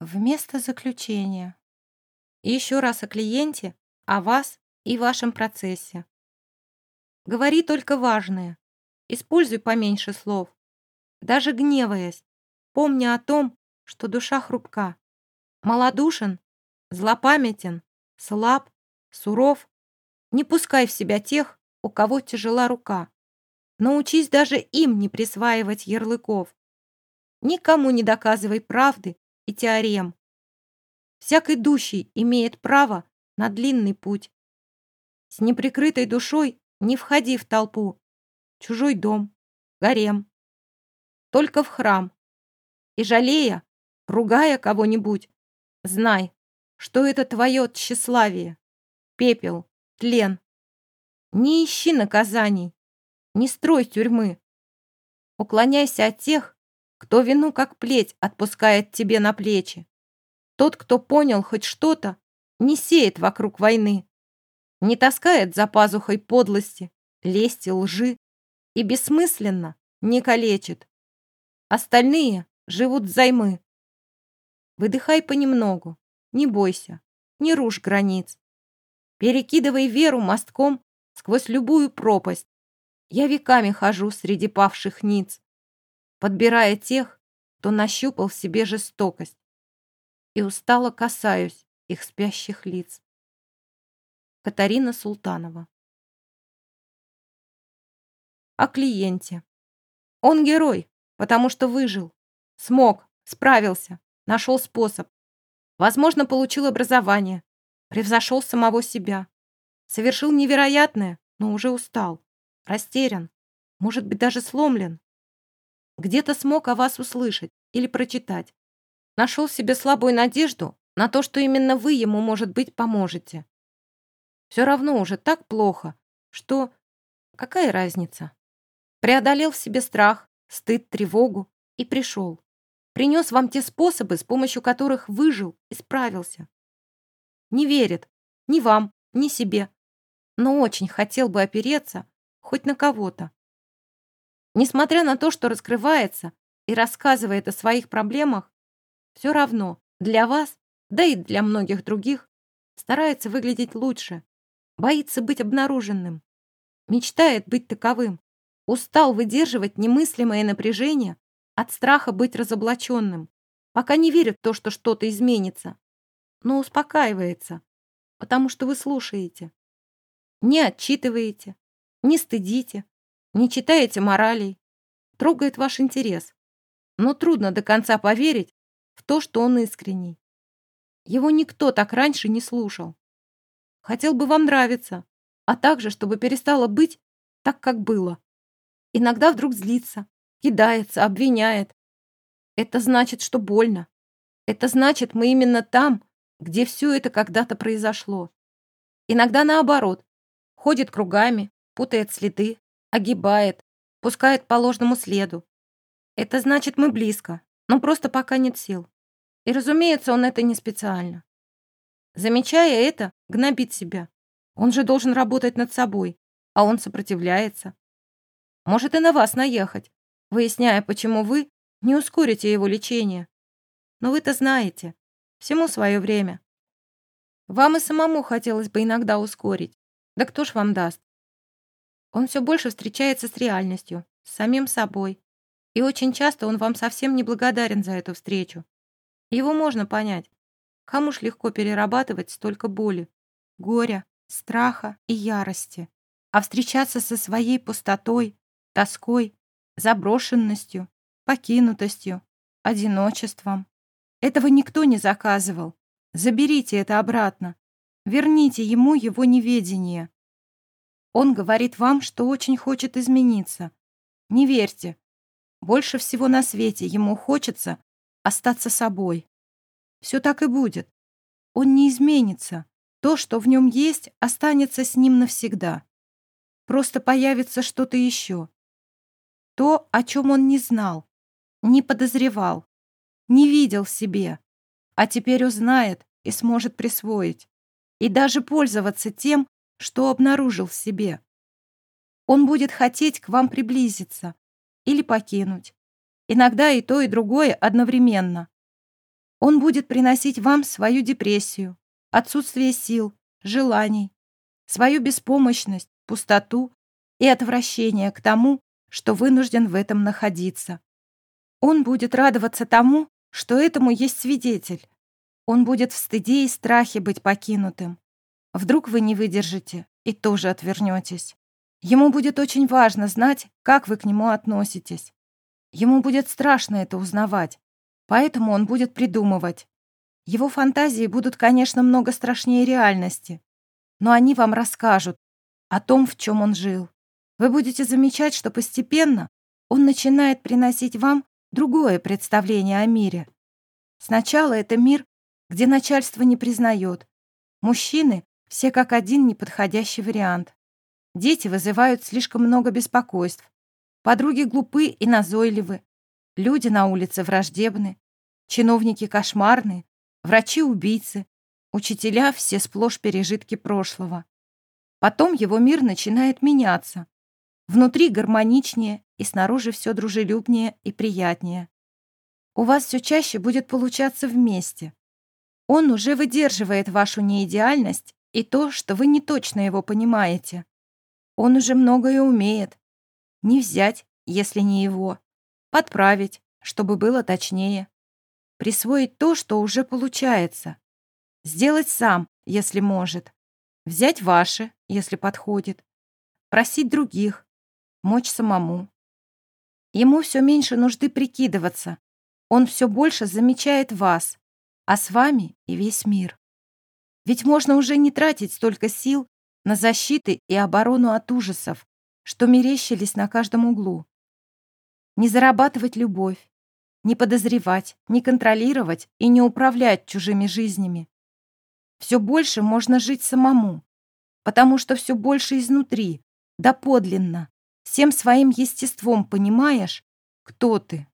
Вместо заключения. Еще раз о клиенте, о вас и вашем процессе. Говори только важное. Используй поменьше слов. Даже гневаясь, помни о том, что душа хрупка. Малодушен, злопамятен, слаб, суров. Не пускай в себя тех, у кого тяжела рука. Научись даже им не присваивать ярлыков. Никому не доказывай правды и теорем. Всяк идущий имеет право на длинный путь. С неприкрытой душой не входи в толпу, чужой дом, гарем. Только в храм. И жалея, ругая кого-нибудь, знай, что это твое тщеславие, пепел, тлен. Не ищи наказаний, не строй тюрьмы. Уклоняйся от тех, кто вину как плеть отпускает тебе на плечи. Тот, кто понял хоть что-то, не сеет вокруг войны, не таскает за пазухой подлости, лести, лжи и бессмысленно не калечит. Остальные живут взаймы. Выдыхай понемногу, не бойся, не рушь границ. Перекидывай веру мостком сквозь любую пропасть. Я веками хожу среди павших ниц, подбирая тех, кто нащупал в себе жестокость, и устало касаюсь их спящих лиц. Катарина Султанова О клиенте. Он герой, потому что выжил, смог, справился, нашел способ. Возможно, получил образование, превзошел самого себя. Совершил невероятное, но уже устал, растерян, может быть, даже сломлен. Где-то смог о вас услышать или прочитать. Нашел себе слабую надежду на то, что именно вы ему, может быть, поможете. Все равно уже так плохо, что... Какая разница? Преодолел в себе страх, стыд, тревогу и пришел. Принес вам те способы, с помощью которых выжил и справился. Не верит ни вам, ни себе, но очень хотел бы опереться хоть на кого-то. Несмотря на то, что раскрывается и рассказывает о своих проблемах, все равно для вас, да и для многих других, старается выглядеть лучше, боится быть обнаруженным, мечтает быть таковым, устал выдерживать немыслимое напряжение от страха быть разоблаченным, пока не верит в то, что что-то изменится, но успокаивается, потому что вы слушаете, не отчитываете, не стыдите, не читаете моралей, трогает ваш интерес, но трудно до конца поверить в то, что он искренний. Его никто так раньше не слушал. Хотел бы вам нравиться, а также, чтобы перестало быть так, как было. Иногда вдруг злится, кидается, обвиняет. Это значит, что больно. Это значит, мы именно там, где все это когда-то произошло. Иногда наоборот. Ходит кругами, путает следы, огибает, пускает по ложному следу. Это значит, мы близко, но просто пока нет сил. И, разумеется, он это не специально. Замечая это, гнобит себя. Он же должен работать над собой, а он сопротивляется. Может и на вас наехать, выясняя, почему вы не ускорите его лечение. Но вы-то знаете, всему свое время. Вам и самому хотелось бы иногда ускорить. Да кто ж вам даст? Он все больше встречается с реальностью, с самим собой. И очень часто он вам совсем не благодарен за эту встречу. Его можно понять. Кому ж легко перерабатывать столько боли, горя, страха и ярости, а встречаться со своей пустотой, тоской, заброшенностью, покинутостью, одиночеством. Этого никто не заказывал. Заберите это обратно. Верните ему его неведение. Он говорит вам, что очень хочет измениться. Не верьте. Больше всего на свете ему хочется остаться собой. Все так и будет. Он не изменится. То, что в нем есть, останется с ним навсегда. Просто появится что-то еще. То, о чем он не знал, не подозревал, не видел в себе, а теперь узнает и сможет присвоить. И даже пользоваться тем, что обнаружил в себе. Он будет хотеть к вам приблизиться или покинуть. Иногда и то, и другое одновременно. Он будет приносить вам свою депрессию, отсутствие сил, желаний, свою беспомощность, пустоту и отвращение к тому, что вынужден в этом находиться. Он будет радоваться тому, что этому есть свидетель. Он будет в стыде и страхе быть покинутым. Вдруг вы не выдержите и тоже отвернетесь. Ему будет очень важно знать, как вы к нему относитесь. Ему будет страшно это узнавать, поэтому он будет придумывать. Его фантазии будут, конечно, много страшнее реальности, но они вам расскажут о том, в чем он жил. Вы будете замечать, что постепенно он начинает приносить вам другое представление о мире. Сначала это мир, где начальство не признает. Мужчины все как один неподходящий вариант. Дети вызывают слишком много беспокойств. Подруги глупы и назойливы. Люди на улице враждебны. Чиновники кошмарные. Врачи-убийцы. Учителя все сплошь пережитки прошлого. Потом его мир начинает меняться. Внутри гармоничнее и снаружи все дружелюбнее и приятнее. У вас все чаще будет получаться вместе. Он уже выдерживает вашу неидеальность и то, что вы не точно его понимаете. Он уже многое умеет. Не взять, если не его. Подправить, чтобы было точнее. Присвоить то, что уже получается. Сделать сам, если может. Взять ваше, если подходит. Просить других, мочь самому. Ему все меньше нужды прикидываться. Он все больше замечает вас, а с вами и весь мир. Ведь можно уже не тратить столько сил на защиты и оборону от ужасов, что мерещились на каждом углу. Не зарабатывать любовь, не подозревать, не контролировать и не управлять чужими жизнями. Все больше можно жить самому, потому что все больше изнутри, доподлинно, всем своим естеством понимаешь, кто ты.